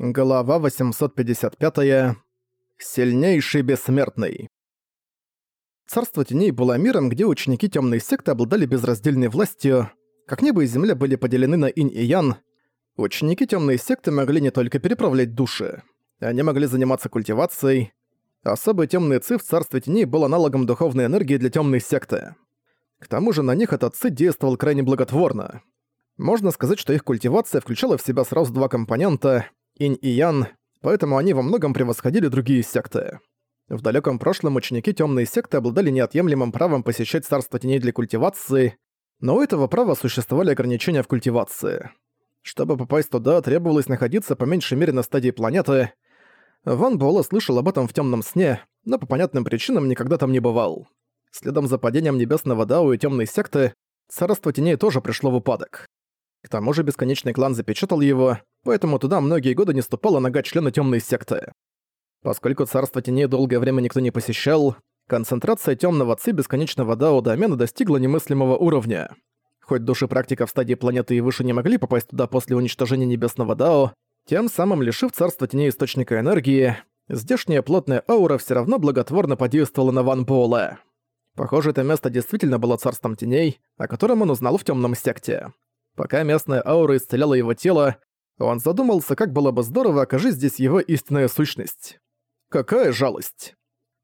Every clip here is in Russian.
Глава 855. Сильнейший бессмертный. Царство теней было миром, где ученики темной секты обладали безраздельной властью. Как небо и земля были поделены на инь и ян, ученики темной секты могли не только переправлять души. Они могли заниматься культивацией. Особый темный ци в царстве теней был аналогом духовной энергии для темной секты. К тому же на них этот ци действовал крайне благотворно. Можно сказать, что их культивация включала в себя сразу два компонента — инь и ян, поэтому они во многом превосходили другие секты. В далеком прошлом ученики темной секты обладали неотъемлемым правом посещать царство теней для культивации, но у этого права существовали ограничения в культивации. Чтобы попасть туда, требовалось находиться по меньшей мере на стадии планеты. Ван Буэлэ слышал об этом в темном сне, но по понятным причинам никогда там не бывал. Следом за падением небесного Дау и темной секты, царство теней тоже пришло в упадок. К тому же бесконечный клан запечатал его, поэтому туда многие годы не ступала нога члена темной секты. Поскольку царство теней долгое время никто не посещал, концентрация темного ци бесконечного дао домена достигла немыслимого уровня. Хоть души практиков стадии планеты и выше не могли попасть туда после уничтожения небесного дао, тем самым лишив царства теней источника энергии, здешняя плотная аура все равно благотворно подействовала на Ван Буэлэ. Похоже, это место действительно было царством теней, о котором он узнал в темном секте. Пока местная аура исцеляла его тело, он задумался, как было бы здорово, окажись здесь его истинная сущность. Какая жалость.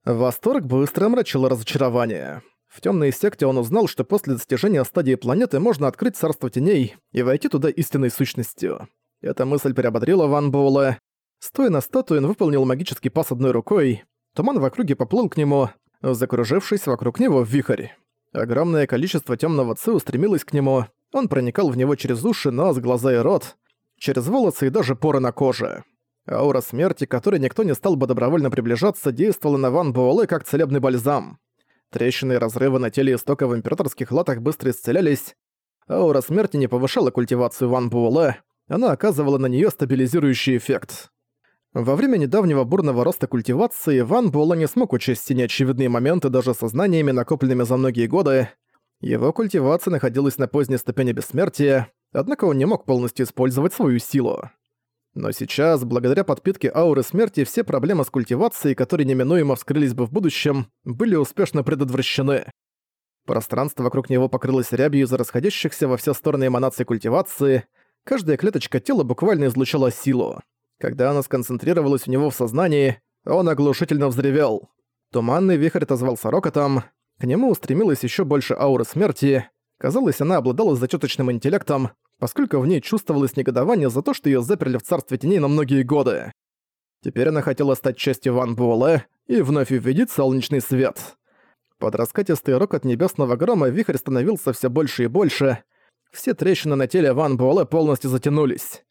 Восторг быстро омрачило разочарование. В темной секте он узнал, что после достижения стадии планеты можно открыть царство теней и войти туда истинной сущностью. Эта мысль приободрила Ван Буэлла. Стоя на статуе, он выполнил магический пас одной рукой. Туман в округе поплыл к нему, закружившись вокруг него в вихрь. Огромное количество темного ци устремилось к нему, он проникал в него через уши, нос, глаза и рот, через волосы и даже поры на коже. Аура смерти, которой никто не стал бы добровольно приближаться, действовала на Ван Буэлэ как целебный бальзам. Трещины и разрывы на теле истока в императорских латах быстро исцелялись. Аура смерти не повышала культивацию Ван Буэлэ, она оказывала на нее стабилизирующий эффект. Во время недавнего бурного роста культивации Ван Буэлэ не смог учесть неочевидные моменты даже со знаниями, накопленными за многие годы, его культивация находилась на поздней ступени бессмертия, однако он не мог полностью использовать свою силу. Но сейчас, благодаря подпитке ауры смерти, все проблемы с культивацией, которые неминуемо вскрылись бы в будущем, были успешно предотвращены. Пространство вокруг него покрылось рябью из-за расходящихся во все стороны эманаций культивации, каждая клеточка тела буквально излучала силу. Когда она сконцентрировалась у него в сознании, он оглушительно взревел. Туманный вихрь отозвался рокотом, к нему устремилась еще больше ауры смерти. Казалось, она обладала зачеточным интеллектом, поскольку в ней чувствовалось негодование за то, что ее заперли в царстве теней на многие годы. Теперь она хотела стать частью Ван Буэлэ и вновь увидеть солнечный свет. Под раскатистый рокот небесного грома вихрь становился все больше и больше. Все трещины на теле Ван Буэлэ полностью затянулись.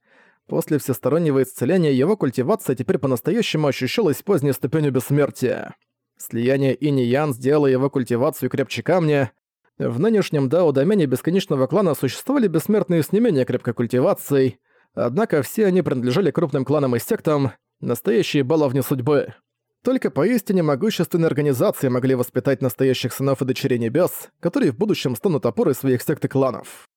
После всестороннего исцеления его культивация теперь по-настоящему ощущалась поздней ступенью бессмертия. Слияние инь и ян сделало его культивацию крепче камня. В нынешнем дао-домене бесконечного клана существовали бессмертные с не менее крепкой культивацией, однако все они принадлежали крупным кланам и сектам, настоящие баловни судьбы. Только поистине могущественные организации могли воспитать настоящих сынов и дочерей небес, которые в будущем станут опорой своих сект и кланов.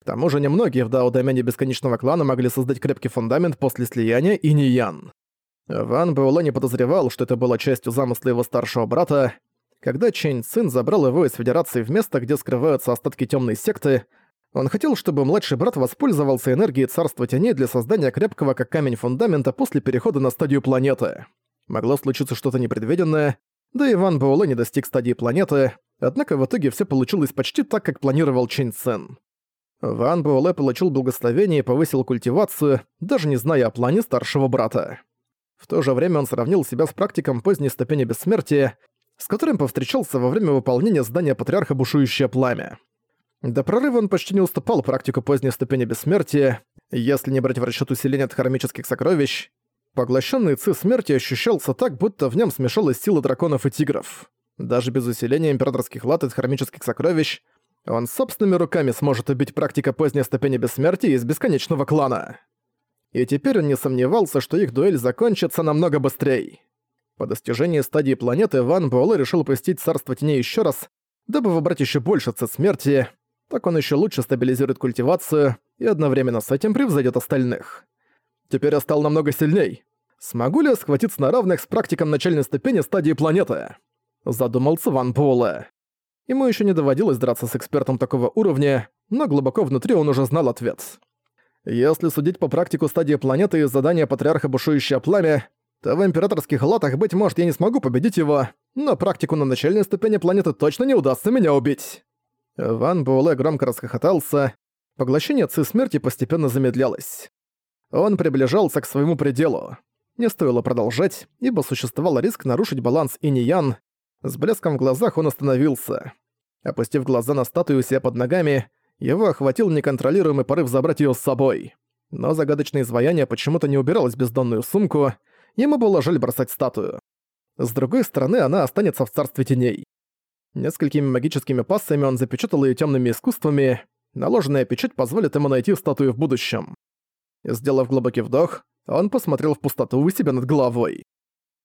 К тому же немногие в дао-домене бесконечного клана могли создать крепкий фундамент после слияния инь-ян. Ван Буэлэ не подозревал, что это было частью замысла его старшего брата. Когда Чэнь Цин забрал его из Федерации в место, где скрываются остатки темной секты, он хотел, чтобы младший брат воспользовался энергией Царства Теней для создания крепкого как камень фундамента после перехода на стадию планеты. Могло случиться что-то непредвиденное, да и Ван Буэлэ не достиг стадии планеты, однако в итоге все получилось почти так, как планировал Чэнь Цин. Ван Буэлэ получил благословение и повысил культивацию, даже не зная о плане старшего брата. В то же время он сравнил себя с практиком поздней ступени бессмертия, с которым повстречался во время выполнения задания Патриарха Бушующее Пламя. До прорыва он почти не уступал практику поздней ступени бессмертия, если не брать в расчет усиления от хромических сокровищ. Поглощенный ци смерти ощущался так, будто в нем смешалась сила драконов и тигров. Даже без усиления императорских лат и хромических сокровищ, он собственными руками сможет убить практика поздней ступени бессмертия из бесконечного клана и теперь он не сомневался, что их дуэль закончится намного быстрее. По достижении стадии планеты Ван Буэлэ решил посетить Царство Теней еще раз, дабы выбрать еще больше ци смерти, так он еще лучше стабилизирует культивацию и одновременно с этим превзойдет остальных. Теперь я стал намного сильней. Смогу ли я схватиться на равных с практиком начальной ступени стадии планеты? Задумался Ван Буэлэ. Ему еще не доводилось драться с экспертом такого уровня, но глубоко внутри он уже знал ответ. Если судить по практику стадии планеты и задания Патриарха Бушующее Пламя, то в императорских латах, быть может, я не смогу победить его, но практику на начальной ступени планеты точно не удастся меня убить. Ван Буэлэ громко расхохотался. Поглощение Ци смерти постепенно замедлялось. Он приближался к своему пределу. Не стоило продолжать, ибо существовал риск нарушить баланс инь-ян. С блеском в глазах он остановился. Опустив глаза на статую себя под ногами, его охватил неконтролируемый порыв забрать её с собой. Но загадочное изваяние почему-то не убиралось в бездонную сумку, ему было жаль бросать статую. С другой стороны, она останется в царстве теней. Несколькими магическими пассами он запечатал её тёмными искусствами, наложенная печать позволит ему найти статую в будущем. Сделав глубокий вдох, он посмотрел в пустоту у себя над головой.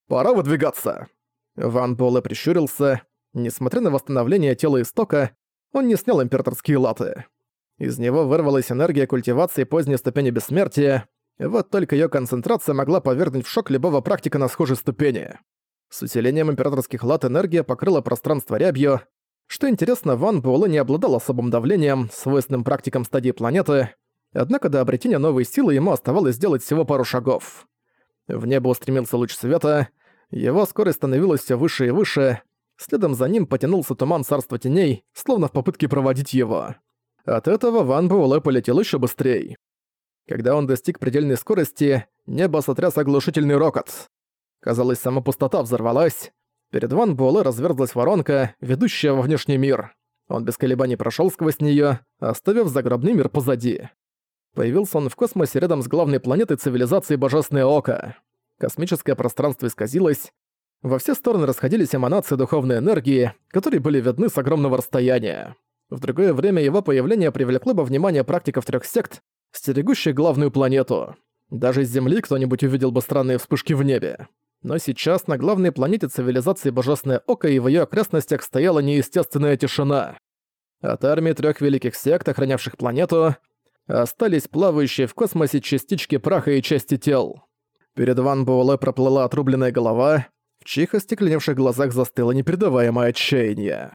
«Пора выдвигаться!» Ван Буэлэ прищурился. Несмотря на восстановление тела истока, он не снял императорские латы. Из него вырвалась энергия культивации поздней ступени бессмертия, вот только ее концентрация могла повергнуть в шок любого практика на схожей ступени. С усилением императорских лат энергия покрыла пространство рябью. Что интересно, Ван Буэлэ не обладал особым давлением, свойственным практикам стадии планеты, однако до обретения новой силы ему оставалось сделать всего пару шагов. В небо устремился луч света, его скорость становилась все выше и выше, Следом за ним потянулся туман царства теней, словно в попытке проводить его. От этого Ван Буэлэ полетел еще быстрее. Когда он достиг предельной скорости, небо сотряс оглушительный рокот. Казалось, сама пустота взорвалась. Перед Ван Буэлэ разверзлась воронка, ведущая во внешний мир. Он без колебаний прошел сквозь нее, оставив загробный мир позади. Появился он в космосе рядом с главной планетой цивилизации Божественное Око. Космическое пространство исказилось, во все стороны расходились эманации духовной энергии, которые были видны с огромного расстояния. В другое время его появление привлекло бы внимание практиков трех сект, стерегущих главную планету. Даже с Земли кто-нибудь увидел бы странные вспышки в небе. Но сейчас на главной планете цивилизации Божественное Око и в ее окрестностях стояла неестественная тишина. От армии трех великих сект, охранявших планету, остались плавающие в космосе частички праха и части тел. Перед Ван Буэлэ проплыла отрубленная голова, в чьих остекленевших глазах застыло непередаваемое отчаяние.